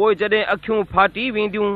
پوءِ جڏهن اکيون ڦاٽي وينديون